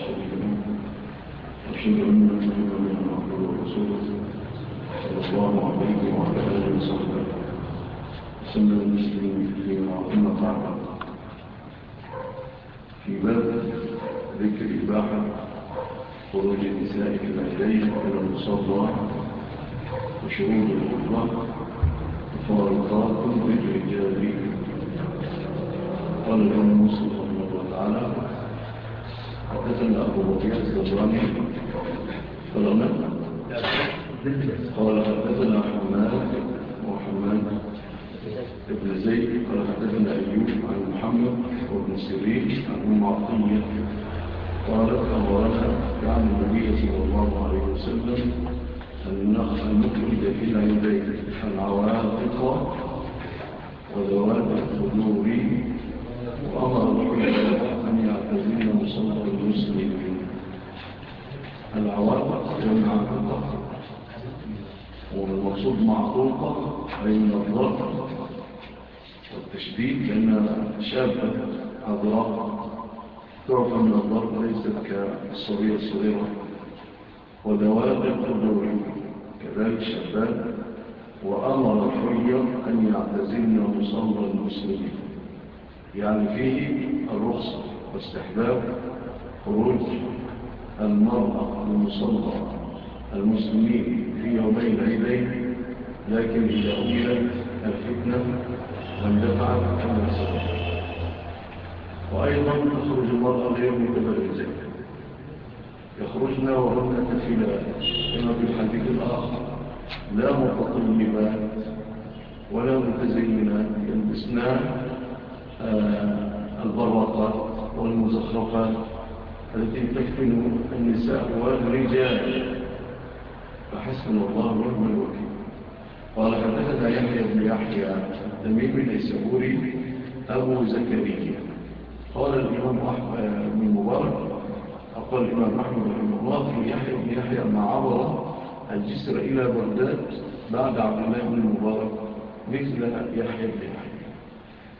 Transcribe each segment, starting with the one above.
شريك أن محمدا عبده ورسوله صلى الله عليه وعلى آله وصحبه وسلم تسليما كثيرا أما بعد في باب ذكر إباحة خروج النساء إلى إليه إلى المصلى وشروط الغربة وفارقات بالرجال قال الإمام مسلم رحمه الله تعالى حدثنا أبو بكير قال فلونا قال حدثنا حماد وحماد ابن زيد قال حدثنا أيوب عن محمد وابن سيرين عن أم عطية قالت أمرنا عن النبي صلى الله عليه وسلم النخ المكرد إلى يديه العواتق وذوات به وأمر الحجاب أن صلى المسلمين العوائق جمع القهر والمقصود معقوقة بين الضرب والتشديد لأنها شابة أضراب تعفى من الضرب ليست كالصغيرة الصغيرة ودواب الدور كذلك شباب وأمر الحرية أن يعتزلن مصلى المسلمين يعني فيه الرخصة واستحباب خروج المرأة المصلى المسلمين في يومين عيدين لكن إذا أميلت الفتنة واندفعت سبق وأيضا تخرج المرأة غير متبرزة يخرجنا وهن كفلات كما في الحديث الآخر لا متطلبات ولا متزينات يلبسنا آه، البراقات والمزخرفات التي تكفن النساء والرجال. فحسن الله ونعم الوكيل. قال حدثنا يحيى بن يحيى تميم اليسابوري أبو زكريا. قال الإمام أحمد بن مبارك أقول الإمام أحمد رحمه الله في يحيى بن يحيى ما عبر الجسر إلى بغداد بعد عبد الله بن مبارك مثل يحيى بن يحيى.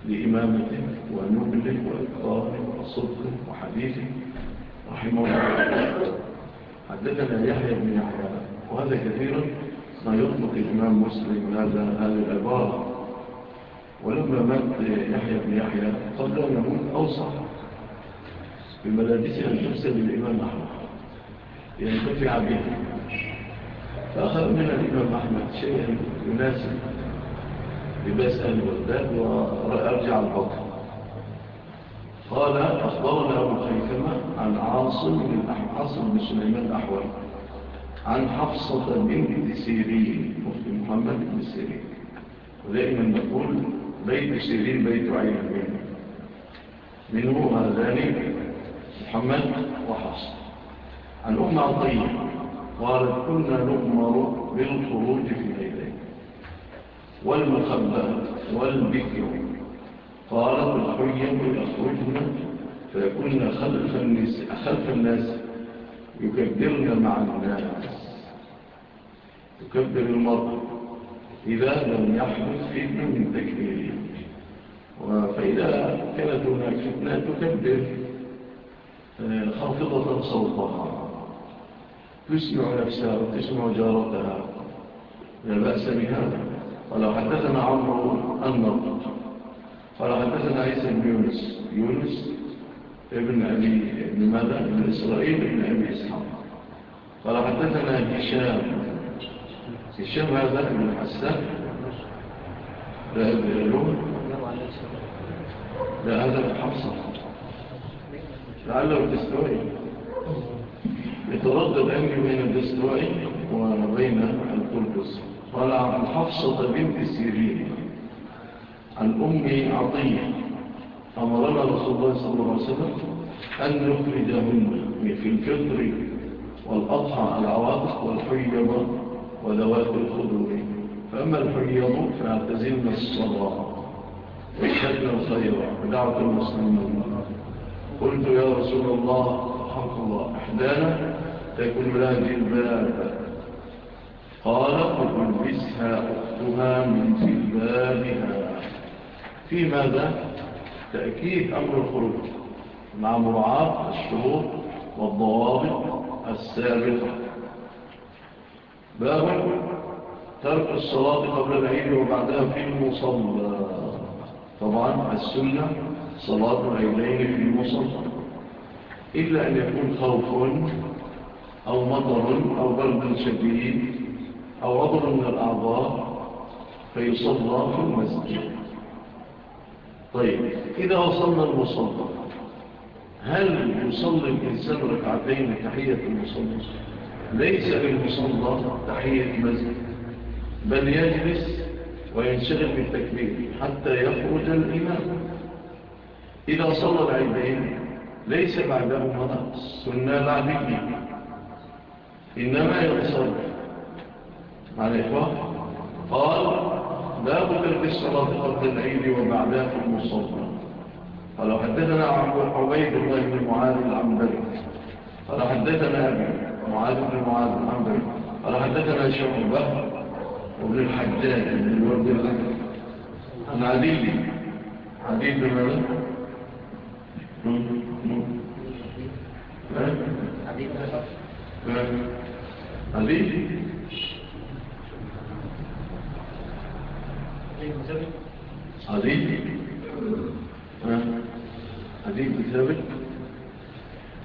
لإمامته ونبله وإقراره وصدقه وحديثه رحمه الله. حدثنا يحيى بن يحيى وهذا كثيرا ما يطلق الإمام مسلم هذا هذه العبارة. ولما مات يحيى بن يحيى قبل أن يموت أوصى. بملابسها الجبسة للإمام أحمد. ينتفع بها. فأخذ من الإمام أحمد شيئا يناسب. يبقى اسأل الولدان وأرجع البطن. قال أخبرنا أبو خيثمة عن عاصم بن عاصم بن سليمان الأحول عن حفصة بنت سيرين أخت محمد بن سيرين. ودائما نقول بيت سيرين بيت عين من منه هذان محمد وحفصة. عن أم عطية قالت كنا نؤمر بالخروج في والمخبة والبكر قالت الحية يخرجن فيكون خلف الناس, خلف الناس يكبرن مع الناس. يكبر المرء إذا لم يحدث فتنة من تكبيره. فإذا كانت هناك فتنة تكبر آه، خافضة صوتها. تسمع نفسها وتسمع جارتها. لا بأس بهذا. قال حدثنا عمرو النضر قال حدثنا عيسى بن يونس يونس ابن أبي ابن ماذا؟ ابن إسرائيل ابن أبي إسحاق. قال حدثنا هشام هشام هذا ابن حسان ذهب إلى اللغة لا هذا ابن حفصة. لعله الدستوري يتردد أمري بين الدستوري وبين القربص قال عن حفصة بنت سيرين عن أمي عطية أمرنا رسول الله صلى الله عليه وسلم أن نخرجهن في الفطر والأضحى العواطف والحيض وذوات الخدور فأما الحيض فاعتزلنا الصلاة وشهدنا الخير ودعوة المسلمين. قلت يا رسول الله حق الله أحدانا تكون لها جلبابا قال قد ألبسها أختها من جلبابها. في ماذا؟ تأكيد أمر الخروج مع مراعاة الشروط والضوابط السابقة. باب ترك الصلاة قبل العيد وبعدها في المصلى. طبعا السنة صلاة العيدين في المصلى. إلا أن يكون خوف أو مطر أو برد شديد أو عضو من الأعضاء فيصلى في المسجد. طيب إذا وصلنا المصلى هل يصلي الإنسان ركعتين تحية المصلى؟ ليس بالمصلى تحية المسجد بل يجلس وينشغل بالتكبير حتى يخرج الإمام. إذا صلى العيدين ليس بعدهما سنة العبيد إنما يصلي مع الإخوة قال باب ترك الصلاة قبل العيد وبعدها في المصطفى قال حدثنا عبيد الله بن معاذ العمدل قال حدثنا أبي معاذ بن معاذ العمدل قال حدثنا شعبة وابن الحجاج بن الورد الأكبر. عن عديد عديد بن ماذا؟ عديد عديد عظيم عظيم بسبب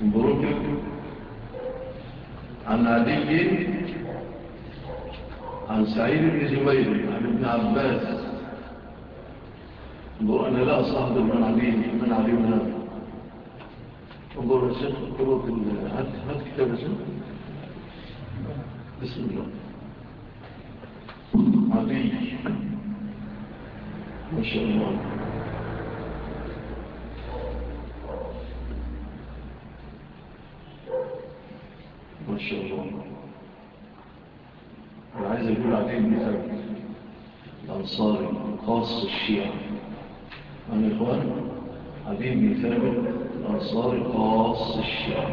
انظروا عن عدي عن سعيد بن زبير عن ابن عباس. انظروا أنا لا أصحب من علي من علي من هذا انظروا الشيخ هات هات كتاب الشيخ بسم الله عدي مسلمان مسلمان أنا عايز أقول عليهم مثال الأنصاري خاص الشيعة أنا الإخوان عليهم مثال الأنصاري خاص الشيعة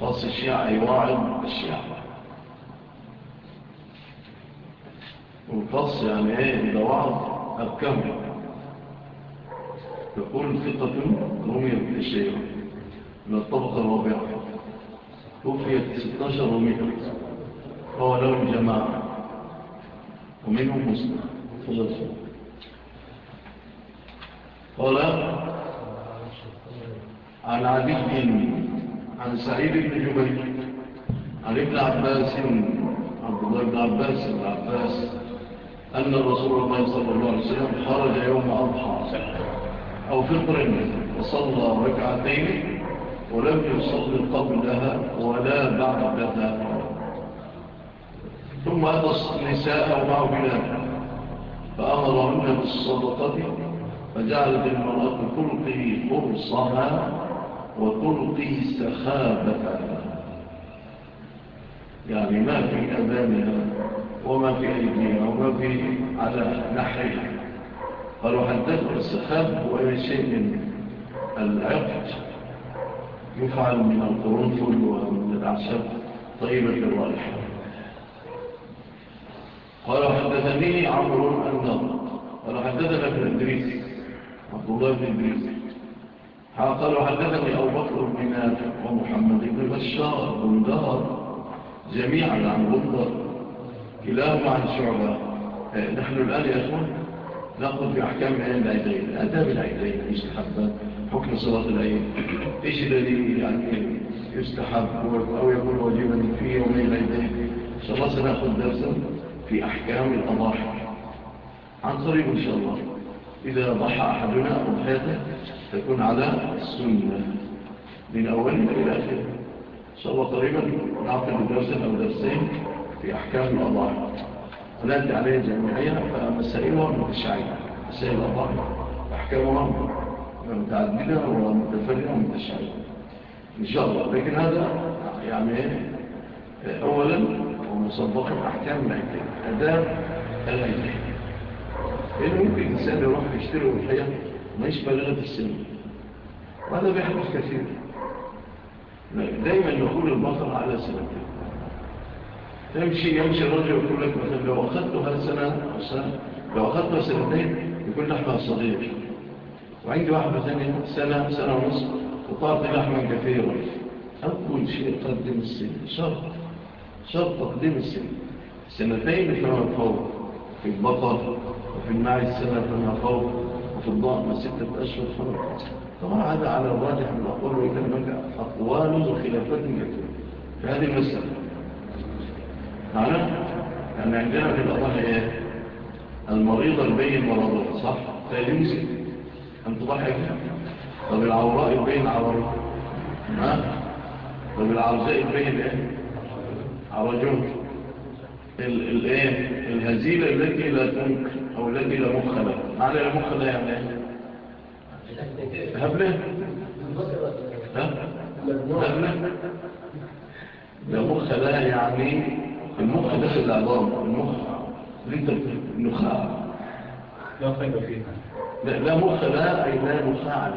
خاص الشيعة يواعد الشيعة والخاص يعني إيه إذا وعد الكون تكون ثقة رمية الشيعة من الطبقة الرابعة. توفيت 16 رمية قال لهم جماعة. ومنهم مسلم. فلسل قال عن عدي عن سعيد بن جبير. عن ابن عباس عبد الله بن عباس. بن عباس. أن الرسول الله صلى الله عليه وسلم خرج يوم أضحى. أو فطر وصلى ركعتين ولم يصل قبلها ولا بعدها. ثم أتى النساء ومعه بلاد فأمرهن بالصدقة فجعلت المرأة تلقي فرصها وتلقي سخابتها يعني ما في أذانها. وما في أيدينا وما في على نحرنا قالوا حدثنا السخاب هو شيء من العقد؟ يفعل من القرنفل ومن الأعشاب طيبة الرائحة قال حدثني عمرو النظر قال حدثنا ابن إدريس عبد الله بن إدريس. قال حدثني أبو بكر بن نافع ومحمد بن بشار بن دار جميعا عن غندر. كلاهما عن شعبة. آه، نحن الآن يا أخوان نأخذ بأحكام عين العيدين أداب العيدين مستحبة حكم صلاة العيد إيش الذي يعني يستحب أو يكون واجبا في يومين العيدين صلاة سنأخذ درسا في أحكام الأضاحي. عن طريق إن شاء الله. إذا ضحى أحدنا أضحيته تكون على السنة. من أول إلى آخر. إن شاء الله قريبا نعطي درسا أو درسين. في أحكام الله. ولد عليه جميعها فمسائلها متشعبه مسائل الله أحكامها متعددة ومتفرقة ومتشعية إن شاء الله. لكن هذا يعني أولا ومصدق أحكام الأيتين اداب الأيتين إيه ممكن الإنسان يروح يشتري وحياة ما يشبه السن. وهذا بيحدث كثير دايما يقول البطل على سنتين تمشي يمشي الرجل يقول لك مثلا لو أخذتها سنة أو سنة لو أخذتها سنتين يكون لحمها صغير وعندي واحدة ثانية سنة سنة ونصف وطارت لحمها كثيرة أول شيء قدم السن. شرط. شرط تقديم السن. سنتين فما فوق. في البطر وفي الماء السنة فما فوق وفي الضعم ستة أشهر فما طبعا هذا على الراجح من أقول وإذا مجأ أقوال وخلافات كثيرة. هذه المسألة. معنا أن عندنا في الأطلاق إيه المريض البين مرضه صح طيب فيمسك أن تضحك طب العوراء البين عوراء ها؟ طب العوزاء البين إيه؟ عرجون إيه؟ الهزيلة التي لا تنكر أو التي لا مخلة معنى لا مخلة يعني إيه؟ هبلة. هبلة. لا مخلة يعني المخ داخل العظام المخ ليه النخاع. لا خير فيها. لا, لا مخ لا أي لا نخاع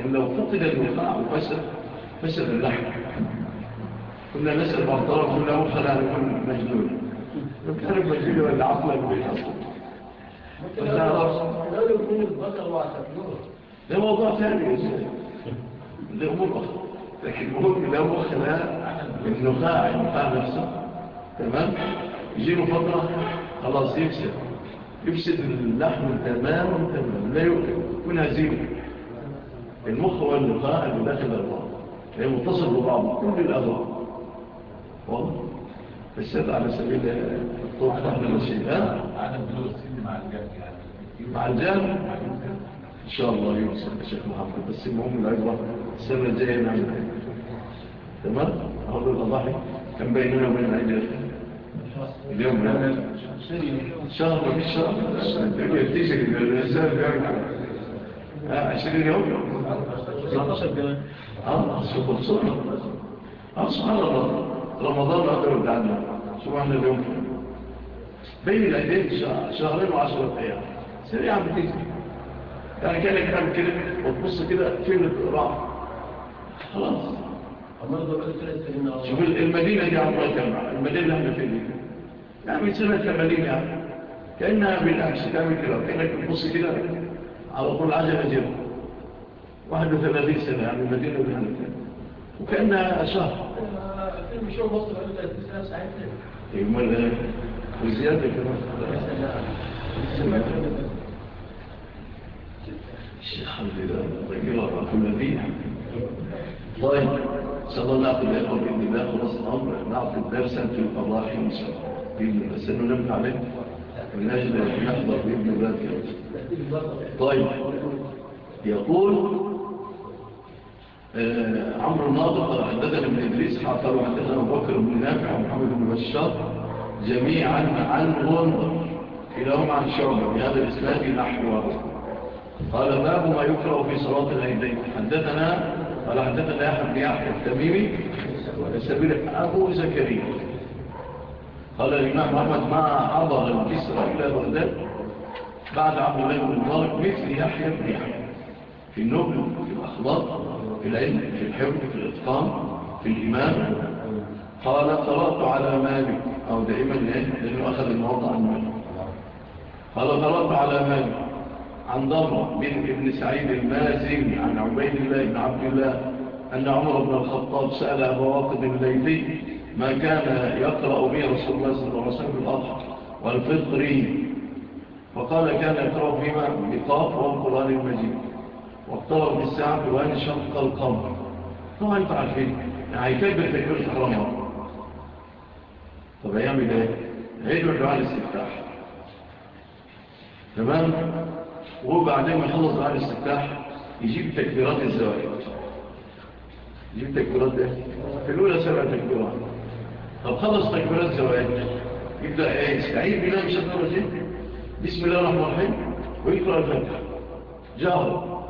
إن لو فقد النخاع وفسد فسد اللحم. كنا نسأل بعض طرف كنا مخ لا نكون مجنون. نتعرف مجنون ولا عقلا بالحصل لا يكون البطل واحد نور. ده موضوع ثاني يا ده موضوع أخرى لكن مهم لو مخ لا النخاع النخاع نفسه. تمام. يجي له فترة خلاص يفسد يفسد اللحم تماما تماما. لا يؤكل. يكون هزيمة المخ واللقاء اللي داخل البعض هي يعني متصل ببعض كل الأضواء والله بس هذا على سبيل الطرق. نحن المسيح أنا بلوغ السن مع الجهل مع الجهل إن شاء الله. يوصل الشيخ محمد. بس المهم العبرة السنة الجاية نعمل. تمام؟ أقول الأضاحي كان بيننا وبين العجل اليوم نعمل شهر وفي شهر تركيا بتشري من الرسالة بيعمل عشرين يوم 19 كمان آه سبحان الله آه سبحان الله رمضان أقدر ادعنا سبحان اليوم بين العيدين شهرين وعشرة أيام سريعا بتيجي يعني كانك تعمل كده وتبص كده فين الراحه خلاص شوف المدينة دي عمرها كام المدينة اللي إحنا فيها نعمل سنة ثمانين يعني كأنها بالعكس تعمل كده وكأنك تبص كده على طول عجلة جيرة 31 سنة يعني المدينة وكأنها شهر فيلم شو مصر قالوا 30 سنة ساعتين يمال وزيادة كده الحمد لله ذكرى كل فيه طيب صلى الله عليه وسلم بإذن الله خلص الأمر نعطي الدرس أنتم الله حين بس انه من أجل ان نحضر بابن ولاد طيب يقول آه، عمرو الناطق قال حدثنا ابن إدريس حاطر حدثنا أبو بكر بن نافع ومحمد بن بشار جميعا عن غندر كلاهما عن شعبة بهذا الاسلام نحو. قال باب ما يقرأ في صلاة العيدين. حدثنا قال حدثنا يحيى بن يحيى التميمي سبيل أبو زكريا. قال الإمام محمد ما أضغ الكسر إلى بغداد بعد عبد الله بن طارق مثل يحيى بن يحيى. في النبل في الأخلاق في العلم في الحفظ في الإتقان في الإمام قال قرأت على مالك أو دائما يعني، لأنه أخذ الموضع عن مالك قال قرأت على مالك عن ضرع بن ابن سعيد المازني عن عبيد الله بن عبد الله أن عمر بن الخطاب سأل أبواقد الليلي ما كان يقرأ به رسول الله صلى الله عليه وسلم الأضحى والفطر فقال كان يقرأ بما بقاف والقرآن المجيد واقترب بالساعة وانشق القمر طبعا أنت عارفين يعني كيف تكبير الحرام مرة طب هيعمل إيه؟ هيدعو دعاء الاستفتاح تمام؟ وبعدين ما يخلص دعاء الاستفتاح يجيب تكبيرات الزواج يجيب تكبيرات إيه؟ في الأولى سبع تكبيرات طب خلص تكبيرات زواج يبدأ يستعيد بالله مش الدرجة بسم الله الرحمن الرحيم ويقرأ الفاتحة جاهر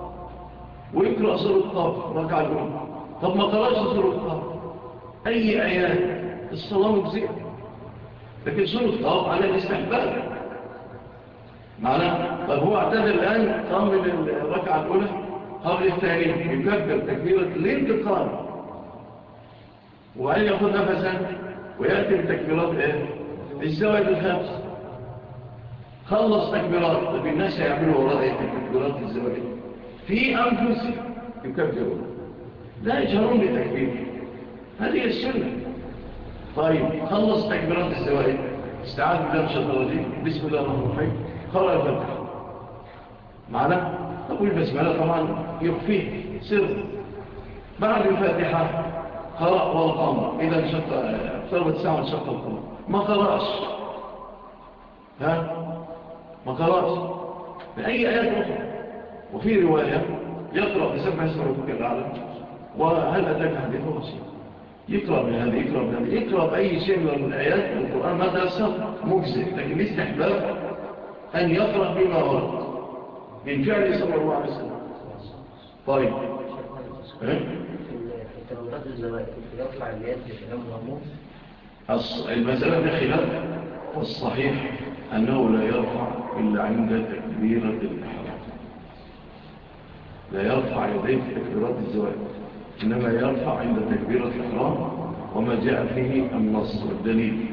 ويقرأ سورة الطاف ركع الأولى طب ما قرأش سورة الطاف أي آيات الصلاة مجزئة لكن سورة الطاف على الاستحباب معنى طب هو اعتذر الآن قام من الركعة الأولى قبل الثانية يكبر تكبيرة للتقام وأن يأخذ نفسا ويأتي بتكبيرات إيه الزواج الخامس خلص تكبيرات طب الناس يعملوا وراء إيه تكبيرات الزواج في أنفس يكبرون لا يجهرون بتكبير هذه السنة طيب خلص تكبيرات الزواج استعاد بالله مش الرجيم بسم الله الرحمن الرحيم خلق الفتح معنا أقول بسم الله طبعا يخفيه سر بعد الفاتحة قرأ والقمر إذا انشق ثرب الساعة شفت القمر ما قرأش ها؟ ما قرأش بأي آيات أخرى. وفي رواية يقرأ بسبع اسم ربك العالم وهل أتاك حديث رسول يقرأ بهذا يقرأ بهذا يقرأ بأي شيء من الآيات القرآن. ما تأثر مجزئ. لكن استحباب أن يقرأ بما ورد. من فعل صلى الله عليه وسلم. طيب. إيه؟ المسألة في خلاف والصحيح أنه لا يرفع إلا عند تكبيرة الإحرام. لا يرفع يديه في تكبيرات الزواج إنما يرفع عند تكبيرة الإحرام وما جاء فيه النص والدليل.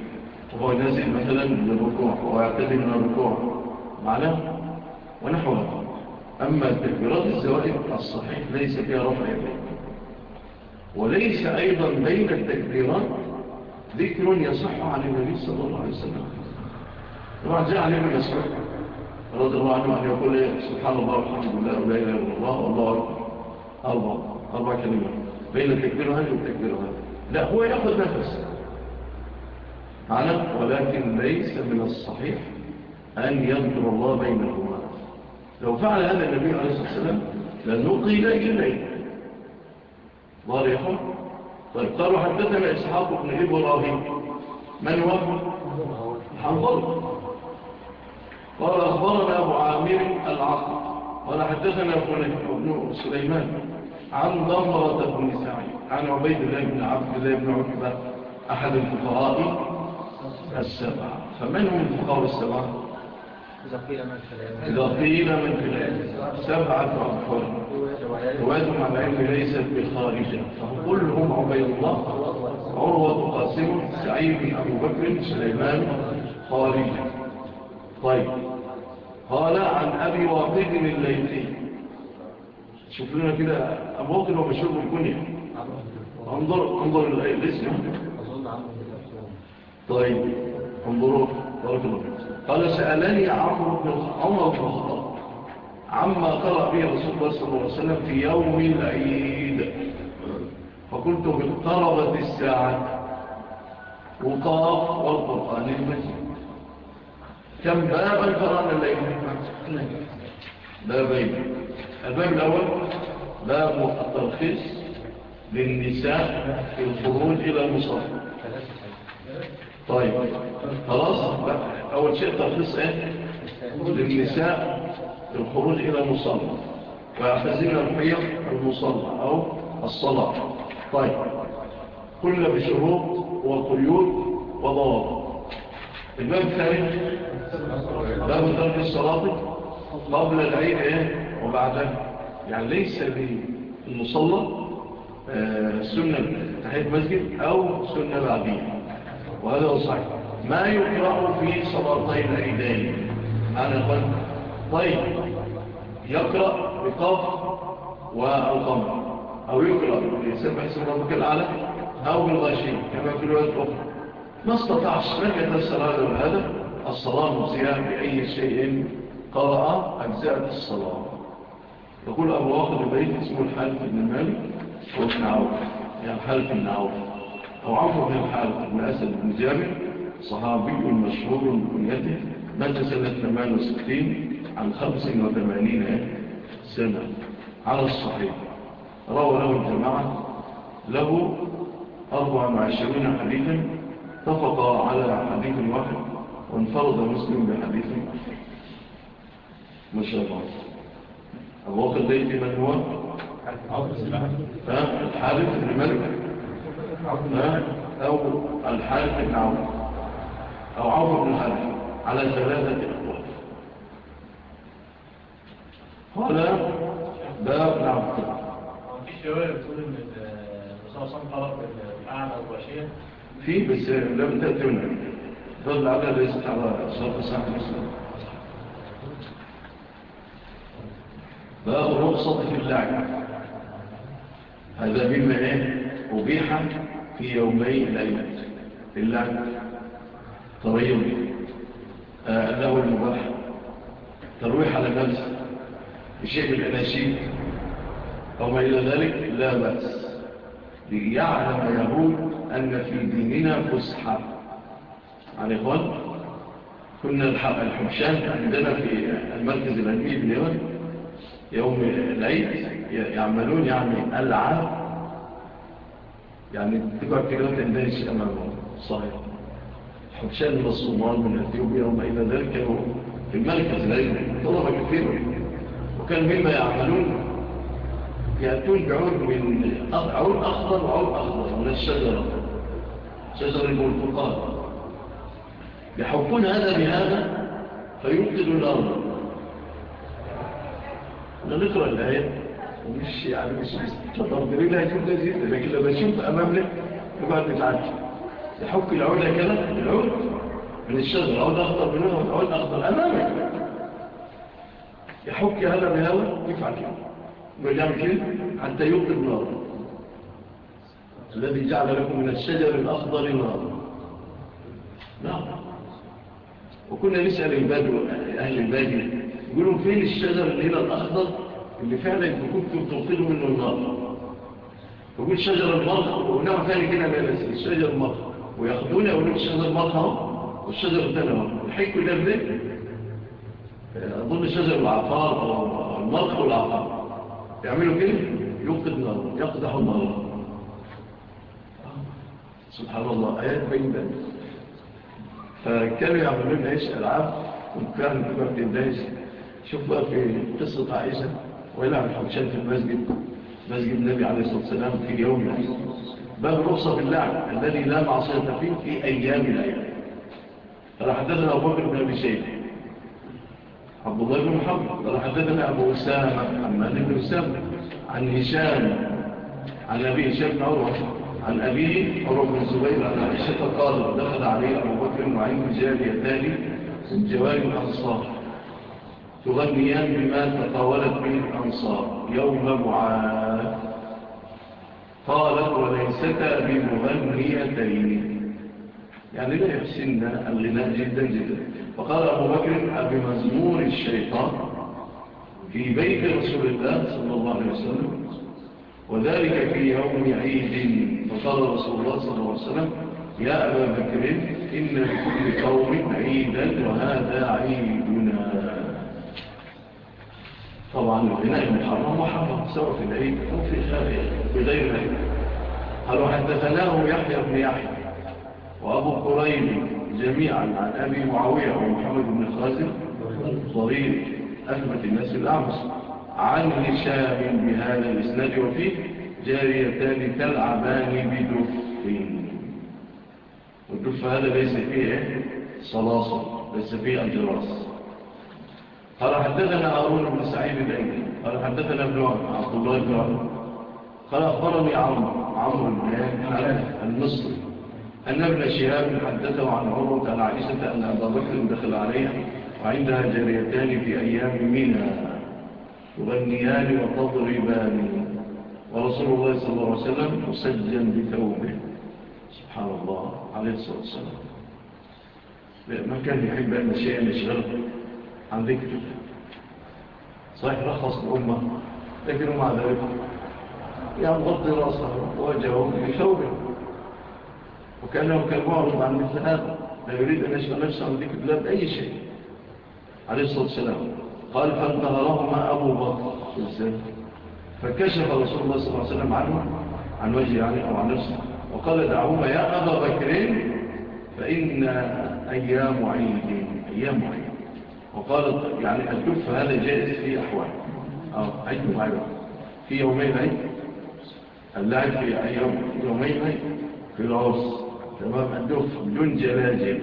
وهو نازل مثلا للركوع ويعتدل من الركوع. معناه ونحوها. أما تكبيرات الزوائد الصحيح ليس فيها رفع يديه. وليس أيضا بين التكبيرات ذكر يصح عن النبي صلى الله عليه وسلم. رجع عليه ابن مسعود رضي الله عنه أن يقول سبحان الله والحمد لله ولا إله إلا الله والله أكبر. أربع أربع كلمات. بين التكبير هذه والتكبير هذه لا هو يأخذ نفس. على ولكن ليس من الصحيح أن يذكر الله بينهما. لو فعل هذا النبي عليه الصلاة والسلام لنقل إليه. واضحة؟ طيب قالوا حدثنا إسحاق بن إبراهيم. من هو؟ حنظر قال أخبرنا أبو عامر العقل. قال حدثنا ابن سليمان عن ضمرة بن سعيد عن عبيد الله بن عبد الله بن عقبة أحد الفقراء السبعة. فمن هم الفقراء السبعة؟ ظفيرة من خلال سبعة أطفال وأجمع ليست بخارجة فقل هم عبيد الله عروة قاسم سعيد أبو بكر سليمان خارجة طيب قال عن أبي واقد الليثي شوف لنا كده أبو واقد ومشروب الكنية انظر انظر الاسم طيب انظروا۔ بارك الله قال سألني عمر بن عمر بن الخطاب عما قرأ به رسول الله صلى الله عليه وسلم في يوم العيد. فكنت بالقربة الساعة. وقاف والقرآن المجيد. كم بابا قرأنا الليل؟ بابين. الباب الأول باب الترخيص للنساء في الخروج إلى المصافر طيب. خلاص؟ أول شيء تخلص إيه؟ للنساء الخروج إلى المصلى. ويعتزلنا الحيض المصلى أو الصلاة. طيب. كل بشروط وقيود وضوابط. الباب الثاني؟ باب ترك الصلاة قبل العيد إيه؟ وبعدها. يعني ليس بالمصلى آه، سنة تحية مسجد أو سنة بعدية وهذا صحيح ما يقرأ في صلاتين عيدين؟ أنا قلت طيب يقرأ بقاف والقمر أو يقرأ يسمى اسم ربك الأعلى أو بالغشي كما في الوقت الأخرى ما استطعش من يتسر هذا وهذا الصلاة مزيئة بأي شيء قرأ أجزاء الصلاة. يقول أبو واقع البيت اسمه الحالف بن مالك وابن عوف. يعني الحالف بن عوف. أو عمرو بن الحارث بن أسد بن جابر صحابي مشهور بكنيته مات سنة 68 عن 85 سنة. على الصحيح. روى له الجماعة له 24 حديثا اتفق على حديث واحد وانفرد مسلم بحديث آخر. ما شاء الله. الوقت ديتي من هو؟ الحارث بن مالك أو الحارث بن عمر أو عمر بن الحارث على ثلاثة أقوال. قال باب بن عبد الله في شوائع بتقول إن الرسول صلى الله عليه وسلم الأعلى والشيخ في بس لم تأتونا ضل على ليست على صلى عليه وسلم باب رخصة في اللعب هذا مما إيه؟ أبيحا في يومي ليلة. لله. طريق له آه، المباح ترويح على نفس الشيء من الأناشيد أو ما إلى ذلك لا بأس. ليعلم يهود أن في ديننا فسحة. عن إخوان كنا الحبشان عندنا في المركز العلمي باليمن يوم العيد يعملون يعني ألعاب يعني تبقى كلمة الناس أمامهم صحيح. حبشان من الصومال من أثيوبيا وما إلى ذلك كانوا في المركز العلمي طلبة كثير وكان مما يعملون يأتون بعود من عود أخضر وعود أخضر من الشجرة شجر البرتقال. يحبون هذا بهذا فينقذوا الأرض. نقرأ الآية. يعني مش تضرب رجلها كده زي لكن لما أشوف امام لك يبقى تتعدي تحك العود كده العود من الشجر العود اخضر من هنا والعود اخضر امامك يحك هذا بهذا يفعل كده يقول يعمل كده حتى يوقد نار الذي جعل لكم من الشجر الاخضر نار نعم وكنا نسأل البدو أهل البادية يقولون فين الشجر اللي هنا الأخضر؟ اللي فعلا يكون كنت بتوصلوا منه النار يقول شجر المرخ ونوع ثاني كده بس شجر المرخ ويأخذون يقول لك شجر المرخ والشجر الثاني اهو الحي كل ذلك أظن شجر العقار أو المرخ والعقار. يعملوا كده؟ يوقد نار يقدح النار. سبحان الله آيات بينة. فكانوا يعملون إيش العاب وكانوا كبار الناس شوف بقى في قصة عائشة. ويلعب الحبشان في المسجد مسجد النبي عليه الصلاة والسلام في اليوم العيد. باب رخصة في اللعب الذي لا معصية فيه في أيام الأيام قال حدثنا أبو بكر بن أبي شيخ عبد الله بن محمد. قال حدثنا أبو أسامة عن بن أسامة عن هشام عن أبي هشام بن عروة عن أبي عروة بن زبير عن عائشة قال دخل عليه أبو بكر معين جاريتان من جواري الأنصار. تغنيان بما تطاولت به الأنصار يوم معاذ قالت وليستا بمغنيتين. يعني لا يحسن الغناء جدا جدا. وقال أبو بكر بمزمور الشيطان في بيت رسول الله صلى الله عليه وسلم وذلك في يوم عيد. فقال رسول الله صلى الله عليه وسلم يا أبا بكر إن لكل قوم عيدا وهذا عيد. طبعا والإمام محرم محرم سواء في العيد أو في الشافعي بغير العيد قالوا حدثناه يحيى بن يحيى وأبو قريب جميعا عن أبي معاوية ومحمد بن خازم ضرير أثبت الناس الأعمص عن هشام بهذا الإسناد وفيه جاريتان تلعبان بدف والدف هذا ليس فيه إيه؟ صلاصة ليس فيه الجراس قال حدثنا هارون بن سعيد الايلي قال حدثنا ابن عمر عبد الله بن عمر قال أخبرني عمرو عمرو بن المصري أن ابن شهاب حدثه عن عروه عن عائشة أن أبا بكر دخل عليها وعندها جريتان في أيام منى. تغنيان وتضربان. ورسول الله صلى الله عليه وسلم مسجن بثوبه. سبحان الله عليه الصلاة والسلام. ما كان يحب أن الشيء يشغله. عن ذكر الله. صحيح رخص الأمة لكن مع ذلك يغضي رأسه ووجهه يشوره وكأنه كالمعرض عن مثل هذا لا يريد أن يشغل نفسه عن ذكر الله بأي شيء. عليه الصلاة والسلام قال فانتهرهما أبو بكر فكشف رسول الله صلى الله عليه وسلم عنه عن وجهه يعني أو عن نفسه وقال دعوهما يا أبا بكرين فإن أيام عيدين أيام عيدين وقالت يعني الكف هذا جائز في أحوال أو أي معيوة في يومين أي؟ اللعب في أي يوم؟ يومين أي؟ في العرس. تمام؟ الدف بدون جلاجل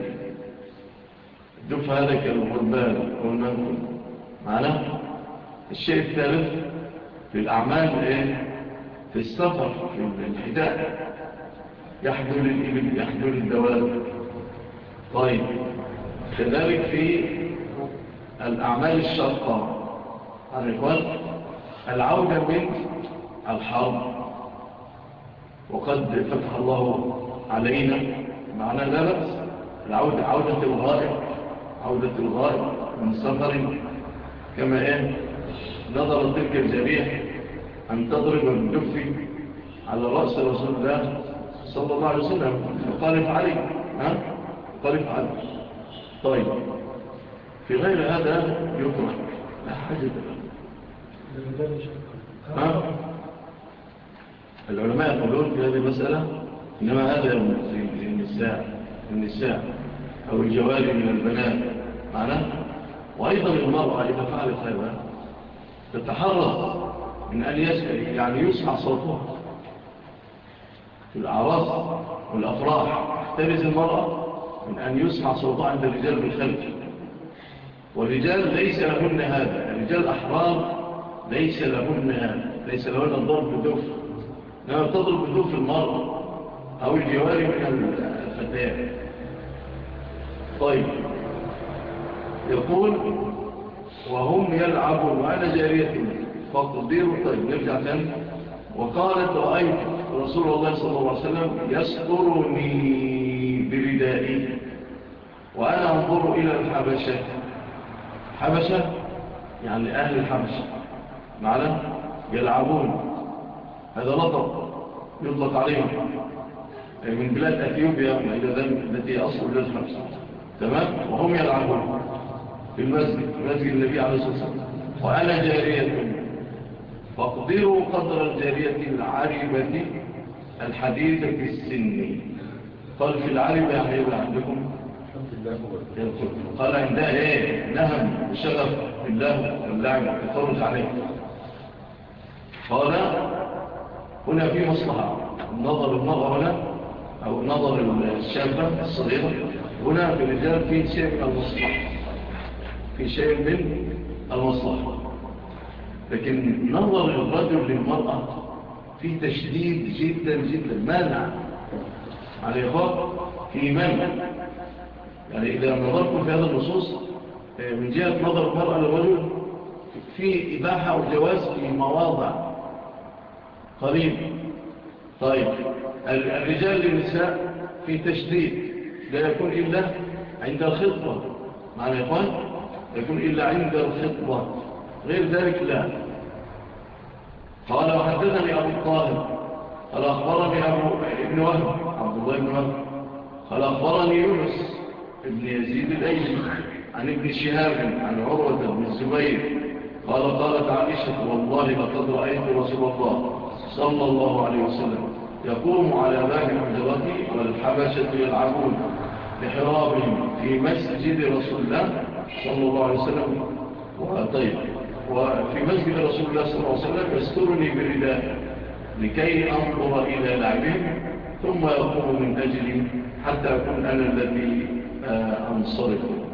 الدف هذا كالغربان والمنقل معنا الشيء الثالث في الأعمال إيه؟ في السفر في الحداء يحضر الإبل يحضر الدواب. طيب كذلك في الأعمال الشاقة الركوان العودة من الحرب. وقد فتح الله علينا معنا لا بأس العودة عودة الغائب عودة الغائب من سفر. كما إن نظر تلك الجريح أن تضرب الجف على رأس رسول الله صلى الله عليه وسلم. فقال علي ها؟ قال علي. طيب. في غير هذا يطرق لا حاجة نعم. العلماء يقولون في هذه المسألة إنما هذا النساء النساء أو الجوال من البنات. معنا وأيضا المرأة إذا فعلت هذا تتحرص من أن يسأل يعني يسمع صوتها في الأعراس والأفراح تحترز المرأة من أن يسمع صوتها عند الرجال بالخلف والرجال ليس لهن هذا. الرجال أحرار ليس لهن هذا. ليس لهن الضرب بالدف لما تضرب بالدف المرض أو الجواري من الفتاة طيب. يقول وهم يلعبون على جارية فقدير طيب. نرجع ثاني وقالت رأيت رسول الله صلى الله عليه وسلم يسطرني بردائي وأنا أنظر إلى الحبشة. حبشة؟ يعني أهل الحبشة. معنا يلعبون. هذا لطب يطلق عليهم. يعني من بلاد أثيوبيا إلى ذلك التي أصل بلاد الحبشة تمام؟ وهم يلعبون في المسجد في مسجد النبي عليه الصلاة والسلام. وأنا جارية. فاقدروا قدر الجارية العربة الحديثة في السن. قال في العاربة يعني عندكم قال عندها إيه؟ نهم وشغف بالله واللعب والتفرج عليه. قال هنا في مصلحة. النظر المرأة هنا أو نظر الشابة الصغيرة. هنا في الرجال في شيء من المصلحة. في شيء من المصلحة. لكن نظر الرجل للمرأة في تشديد جدا جدا. مانع على الإخوة في منع يعني إذا نظركم في هذا النصوص آه، من جهة نظر المرأة للرجل في إباحة وجواز في مواضع قريب. طيب الرجال للنساء في تشديد لا يكون إلا عند الخطبة. معنى إخوان يكون إلا عند الخطبة. غير ذلك لا. قال وحدثني أبو الطاهر قال أخبرني أبو ابن وهب عبد الله ابن وهب قال أخبرني يونس ابن يزيد الأيسر عن ابن شهاب عن عروة بن الزبير قال قالت عائشة والله لقد رأيت رسول الله صلى الله عليه وسلم يقوم على باب حجرتي والحبشة يلعبون بحرابهم في مسجد رسول الله صلى الله عليه وسلم. وطيب وفي مسجد رسول الله صلى الله عليه وسلم يسترني بالرداء لكي أنظر إلى لعبهم ثم يقوم من أجلي حتى أكون أنا الذي أنصركم.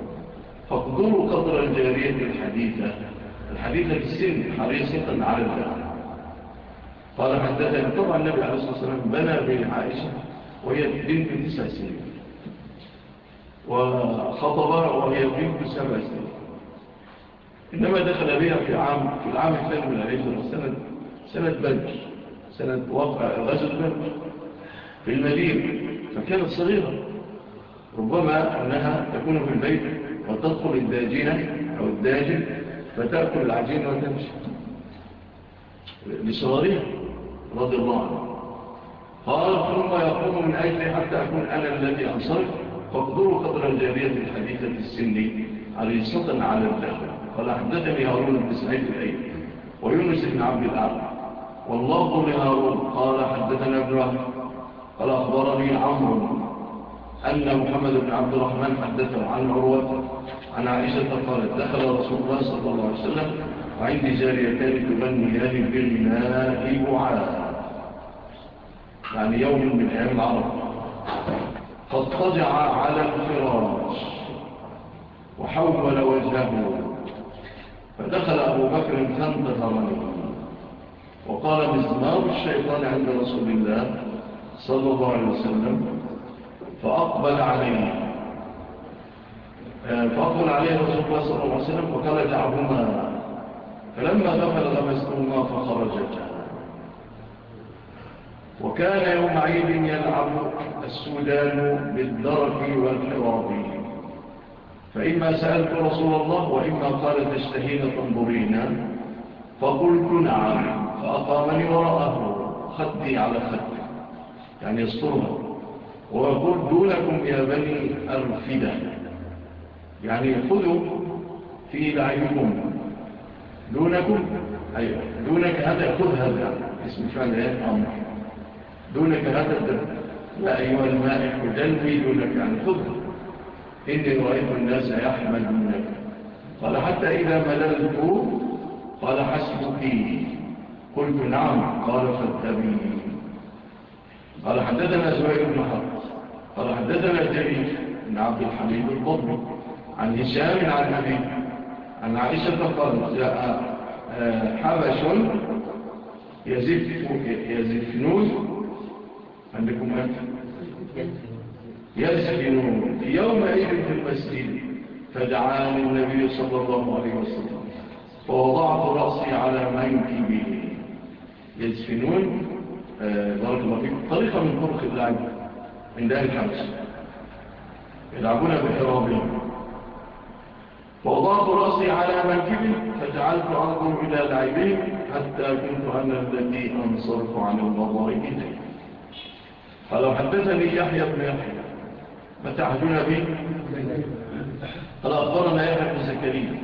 فاقدروا قدر الجارية الحديثة. الحديثة بالسن السن حريصة على الدعم قال حدثنا طبعا النبي عليه الصلاة والسلام بنى بعائشة وهي بنت تسع سنين. وخطب وهي بنت سبع سنين. إنما دخل بها في عام في العام الثاني من الهجرة سنة سنة بدر سنة وقع غزو بنج في المدينة. فكانت صغيرة. ربما أنها تكون في البيت وتدخل الداجنة أو الداجن فتأكل العجين وتمشي. لصغارها رضي الله عنه. قال ثم يقوم من أجل حتى أكون أنا الذي أنصرك فاقدروا قدر الجارية الحديثة السني الصلاة على الدخل قال أحدثني هارون بن سعيد الأيد ويونس بن عبد الأعلى. والله لهارون. قال حدثنا ابن رهب قال أخبرني عمرو أن محمد بن عبد الرحمن حدثه عن عروة عن عائشة قالت دخل رسول الله صلى الله عليه وسلم وعندي جاريتان تبني هذه بالماء وعاء يعني يوم من أيام العرب. فاضطجع على الفراش وحول وجهه. فدخل أبو بكر فانتظرني. وقال مزمار الشيطان عند رسول الله صلى الله عليه وسلم فأقبل عليه. آه، فأقبل عليه رسول الله صلى الله عليه وسلم وقال دعهما. فلما دخل غمستهما فخرجتا وكان يوم عيد يلعب السودان بالدرك والحراب. فإما سألت رسول الله وإما قال تشتهين تنظرين فقلت نعم. فأقامني وراءه خدي على خده. يعني يسطرها دونكم يَا بَنِي أَرْفِدَةً. يعني خذوا في لعبكم دونكم أيوة دونك هذا خذ هذا اسم فعل إيه؟ أمر دونك هذا الدم. يا أيها المائح دلوي دونك يعني خذ. إني رأيت الناس يحمدونك. قال حتى إذا مللت قال حسبك. قلت نعم. قال فاتبيني قال حدثنا زهير بن حرب. قال حدثنا الجميل بن عبد الحميد القطب عن هشام عن نبي عن عائشة قال جاء آه، حبش يزف يزفنون. عندكم أنت؟ يزفنون في يوم في المسجد فدعاني النبي صلى الله عليه وسلم فوضعت رأسي على منكبه يزفنون بارك الله فيكم طريقة من طرق اللعب عند أهل الحمس يلعبون بحرابهم ووضعت رأسي على منكبي فجعلت أنظر إلى العيبين حتى كنت أنا الذي أنصرف عن النظر إليه فلو حدثني يحيى بن يحيى ما تعهدون به قال أخبرنا يحيى بن زكريا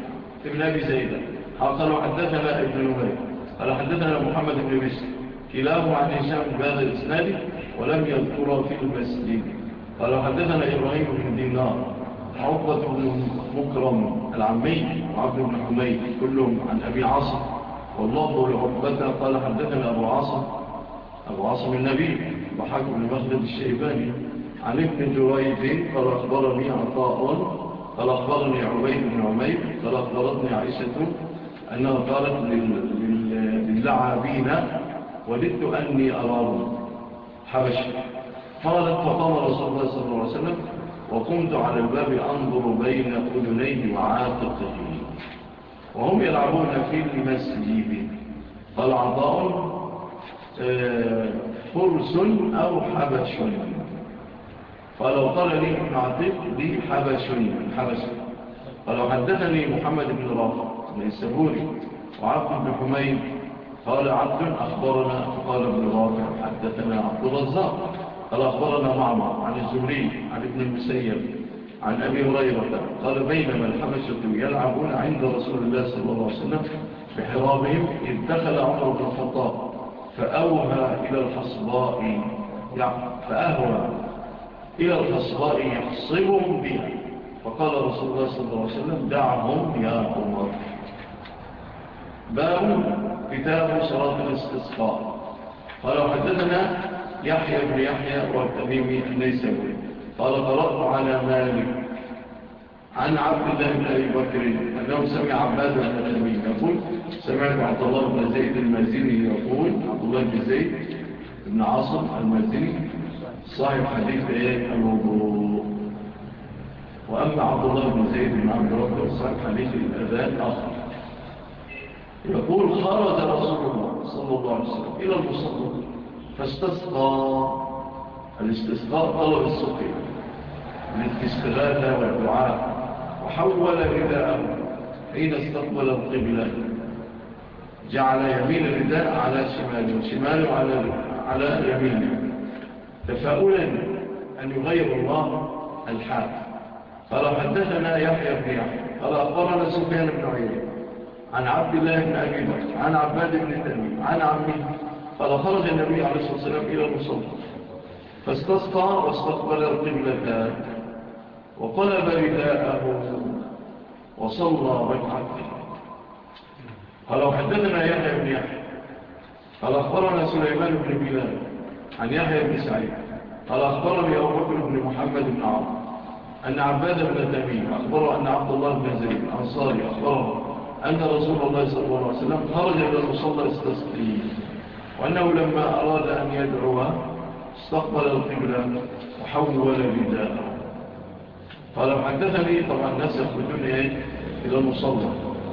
ابن أبي زيدة قال حدثنا ابن نمير قال حدثنا محمد بن بسر كلاه عن هشام بهذا الإسناد ولم يذكر في المسجد. قال حدثنا إبراهيم بن دينار حوضة بن مكرم العمي وعبد بن حميد كلهم عن أبي عاصم. والله لعبة قال حدثنا أبو عاصم أبو عاصم النبي وحاكم المخدد الشيباني. عن ابن جريد قال أخبرني عطاء قال أخبرني عبيد بن عميد قال أخبرتني عائشة أنها قالت للعابين وددت أني أراه حبشي قالت فقام رسول الله صلى الله عليه وسلم وقمت على الباب أنظر بين أذنيه وعاتقه. وهم يلعبون في المسجد. قال عطاء آه، فرس أو حبش. فلو قال لي ابن عطيق حبش حبش. فلو حدثني محمد بن رافع من السبوري وعبد بن حميد قال عبد أخبرنا قال ابن رافع حدثنا عبد الرزاق. قال أخبرنا معمر عن الزهري عن ابن المسيب عن أبي هريرة. قال بينما الحبشة يلعبون عند رسول الله صلى الله عليه وسلم بحرابهم إذ دخل عمر بن الخطاب فأوهى إلى الحصباء فأهوى إلى الحصباء يحصبهم بها. فقال رسول الله صلى الله عليه وسلم دعهم يا عمر. باب كتاب صلاة الاستسقاء. قال حدثنا يحيى بن يحيى والتميمي النيسوي قال قرأت على مالك عن عبد الله بن أبي بكر أنه سمع عباد بن التميمي يقول سمعت عبد الله بن زيد المازني يقول عبد الله بن زيد بن عاصم المازني صاحب حديث إيه الوضوء. وأما عبد الله بن زيد بن عبد ربه صاحب حديث الأذان أخر. يقول خرج رسول الله صلى الله عليه وسلم إلى المصطفى فاستسقى. الاستسقاء طلب السقي. للاستغلال والدعاء. وحول رداءه حين استقبل القبلة. جعل يمين الرداء على شماله وشماله على على يمينه تفاؤلا أن يغير الله الحال. قال حدثنا يحيى بن يحيى قال أقرنا سفيان بن عيينة. عن عبد الله بن أبي بكر عن عباد بن تميم عن عمه قال خرج النبي عليه الصلاة والسلام إلى المصلى فاستسقى واستقبل القبلة. وقلب رداءه وصلى ركعتين قال وحدثنا يحيى بن يحيى. قال أخبرنا سليمان بن بلال عن يحيى بن سعيد. قال أخبرني أبو بكر بن محمد بن عمرو أن عباد بن تميم أخبره أن عبد الله بن زيد أنصاري أخبره أن رسول الله صلى الله عليه وسلم خرج إلى المصلى يستسقي وأنه لما أراد أن يدعوها استقبل القبلة وحول بداءه قال حدثني طبعا الناس يخرجون إيه؟ إلى المصلى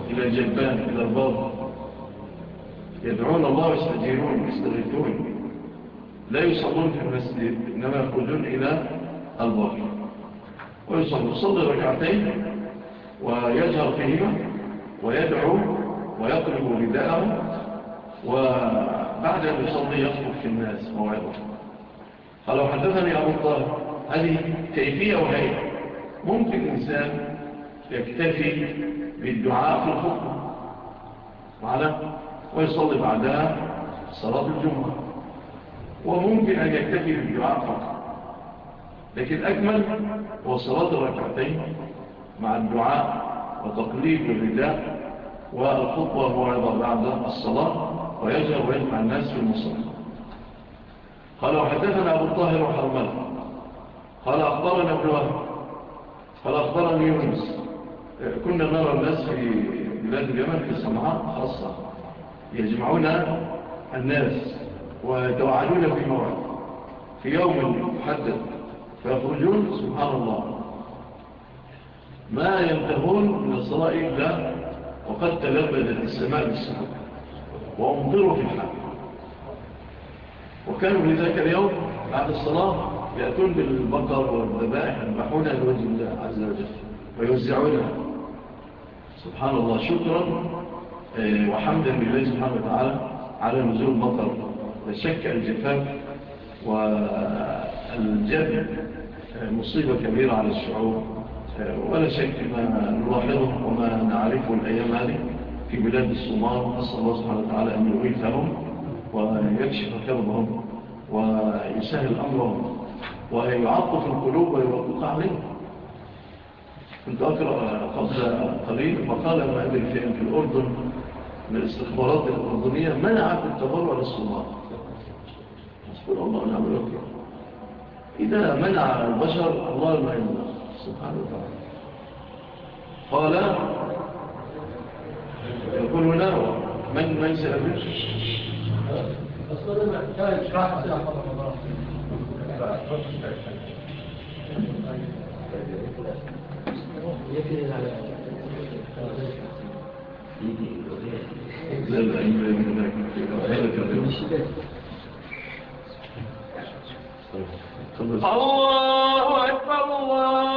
إلى الجبان إلى الباب. يدعون الله يستجيرون يستغيثون. لا يصلون في المسجد إنما يخرجون إلى الباب. ويصلوا صلي ركعتين ويجهر فيهما ويدعو ويطلب رداءه وبعد أن يصلي يخطب في الناس موعظة قالوا حدثني أبو الطاهر. هذه كيفية وهيئة ممكن إنسان يكتفي بالدعاء في الخطبة معنا ويصلي بعدها صلاة الجمعة. وممكن أن يكتفي بالدعاء فقط. لكن أكمل هو صلاة الركعتين مع الدعاء وتقليب الرداء والخطوة الموعظة بعد الصلاة ويجعل ويجمع الناس في المصلى قال وحدثنا أبو الطاهر وحرمان قال أخبرنا ابن وهب. قال أخبرني يونس. كنا نرى الناس في بلاد اليمن في صنعاء خاصة. يجمعون الناس ويتوعدون في موعد. في يوم محدد. فيخرجون سبحان الله. ما ينتهون من الصلاة إلا وقد تلبدت السماء بالسماء وأمطروا في الحق وكانوا لذلك اليوم بعد الصلاة يأتون بالبقر والذبائح يذبحونها لوجه الله عز وجل ويوزعونها سبحان الله شكرا آه، وحمدا لله سبحانه وتعالى على نزول بقر وشك الجفاف والجبن آه، مصيبة كبيرة على الشعوب. ولا شيء ما نلاحظه وما نعرفه الأيام هذه. في بلاد الصومال أصلا الله سبحانه وتعالى أن يغيثهم ويكشف كربهم ويسهل أمرهم ويعطف القلوب ويوقف عليهم. كنت أقرأ قبل قليل مقالة أدري في الأردن من الاستخبارات الأردنية منعت التبرع للصومال. سبحان الله نعم يقرأ إذا منع البشر الله ما يمنع سبحان الله. قال يقول هنا من من سأبنش الله أكبر الله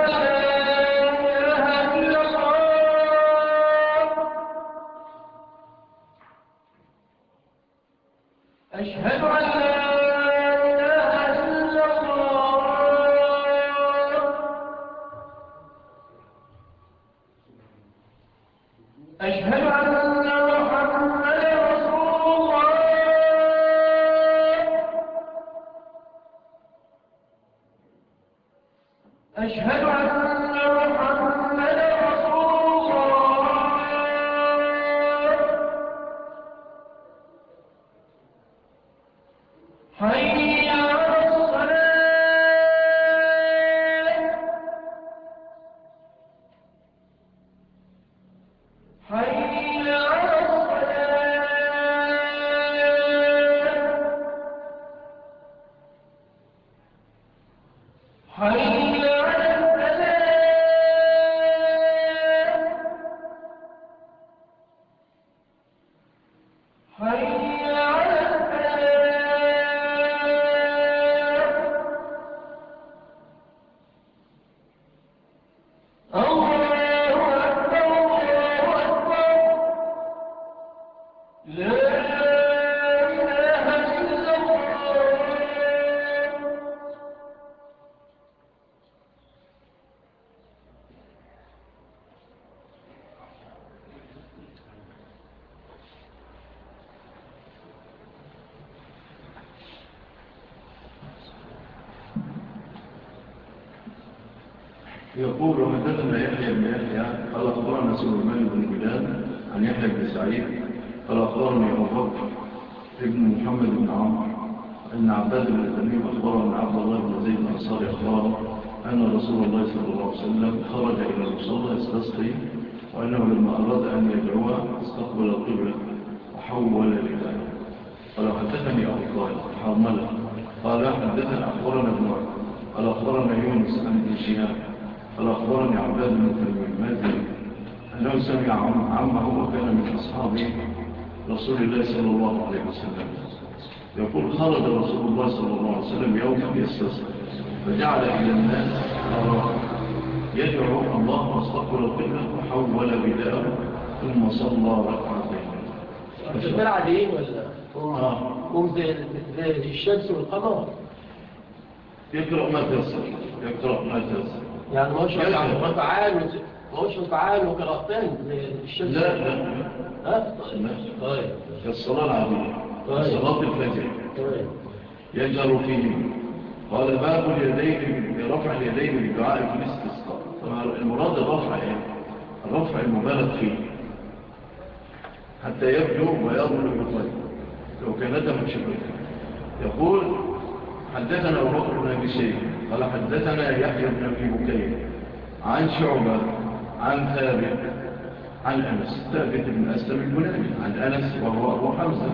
رسول الله صلى الله عليه وسلم يقول خرج رسول الله صلى الله عليه وسلم يوما يستسقى فجعل إلى الناس يدعو الله واستقبل القبلة وحول بداءه ثم صلى ركعتين أنت تلعب إيه ولا؟ قوم زي الشمس والقمر يقرأ ما تيسر يقرأ ما تيسر يعني ما شاء الله تعالى وهوش متعالوا وكرهتان للشمس لا لا ها؟ طيب. طيب. الصلاة العظيمة طيب. صلاة الفجر. طيب. يجر فيه. قال باب اليدين برفع اليدين بدعاء في الاستسقاء المراد الرفع يعني إيه؟ الرفع المبالغ فيه. حتى يبدو ويضمن بطيب لو كانت متشبكة يقول حدثنا أبو بكر بن أبي سيد قال حدثنا يحيى بن أبي بكير عن شعبة عن ثابت عن أنس. ثابت بن أسلم البناني عن أنس وهو أبو حمزة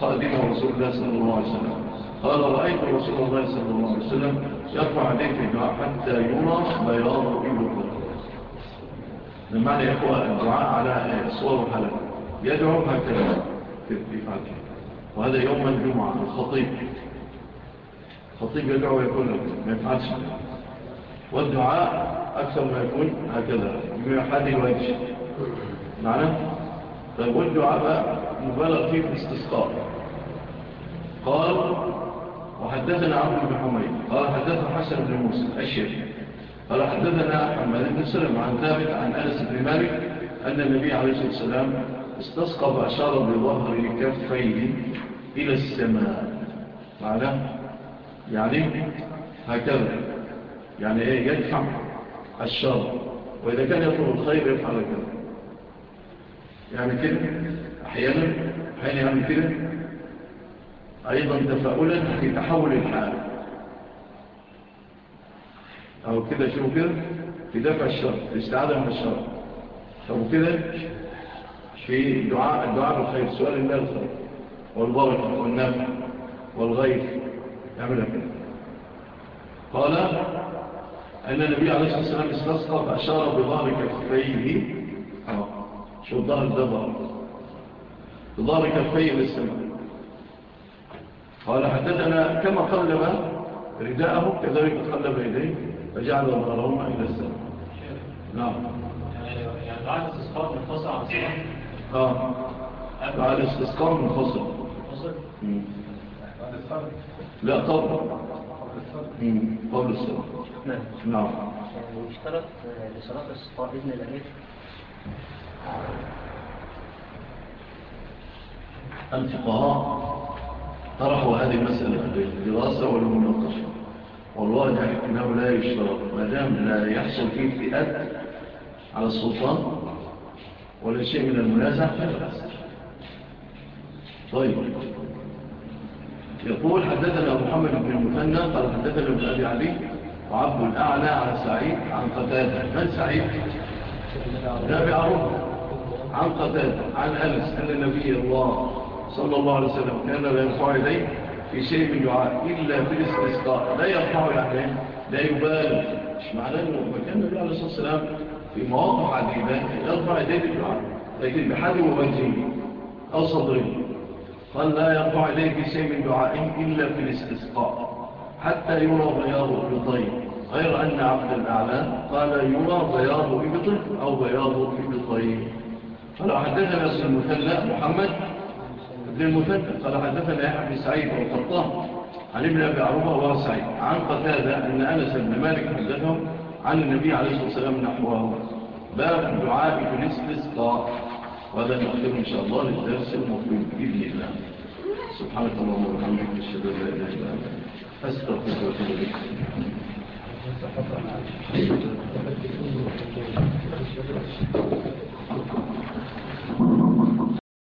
خادم رسول الله صلى الله عليه وسلم. قال رأيت رسول الله صلى الله عليه وسلم يرفع يديه الدعاء حتى يرى بياض لما لمعنى يقوى الدعاء على آية، صور الحلق يدعو هكذا في الفاتحة وهذا يوم الجمعة الخطيب. الخطيب يدعو يكون ما يفعلش. والدعاء أكثر ما يكون هكذا. بحد الوجه. معنا طيب والدعاء بقى مبالغ فيه في الاستسقاء. قال وحدثنا عبد بن حميد. قال حدثنا حسن بن موسى الشيخ قال حدثنا حمد بن سلم عن ثابت عن أنس بن مالك أن النبي عليه الصلاة والسلام استسقى بأشارة بظهر كفيه إلى السماء. معناه يعني هكذا. يعني إيه؟ يدفع الشر. وإذا كان يطلب الخير يفعل كذا. يعني كده أحيانا أحيانا يعمل يعني كده؟ أيضا تفاؤلا في تحول الحال. أو كده شو كده في دفع الشر في استعادة من الشر. أو كده في دعاء الدعاء بالخير سؤال الله الخير. والبركة والنفع والغيث. يعملها كده. قال أن النبي عليه الصلاة والسلام استسقى فأشار بظهر كفيه آه. شو الظهر الظهر بظهر كفيه للسماء قال حدثنا كما قلب رداءه كذلك قلب يديه فجعل ظهرهما إلى السماء. نعم. يعني بعد استسقاء منفصل عن السماء؟ آه. بعد استسقاء منفصل. منفصل؟ لا قبل. قبل السماء. نعم. ويشترط آه، لصلاة الصفاء إذن الأمير الفقهاء طرحوا هذه المسألة للدراسة والمناقشة والواجع أنه لا يشترط ما دام لا يحصل فيه فئات على السلطان ولا شيء من المنازع فلا طيب. يقول حدثنا محمد بن المثنى قال حدثنا ابن أبي علي وعبد الأعلى على سعيد عن قتادة من سعيد؟ نبي عروب عن قتادة عن أنس أن نبي الله صلى الله عليه وسلم كان لا يرفع إليه في شيء من دعاء إلا في الاستسقاء لا يرفع يعني لا يبالغ. مش معناه أنه كان النبي عليه الصلاة والسلام في مواقع عديدة يرفع إليه بالدعاء لكن بحاجة مبنجي أو صدري قال لا يرفع إليه في شيء من دعاء إلا في الاستسقاء حتى يرى بياض الرضين غير أن عبد الأعلى قال يرى بياض إبط أو بياض إبطين قال حدثنا ابن المثلى محمد ابن المثلى قال حدثنا يحيى سعيد والقطان عن ابن أبي عروبة ورسعيد عن قتادة أن أنس بن مالك حدثهم عن النبي عليه الصلاة والسلام نحوه. باب دعاء في الاستسقاء وهذا نأخذ إن شاء الله للدرس المطلوب بإذن الله. سبحانك اللهم وبحمدك أشهد أن لا إله إلا أنت أستغفرك وأتوب إليك. وأتوب إليك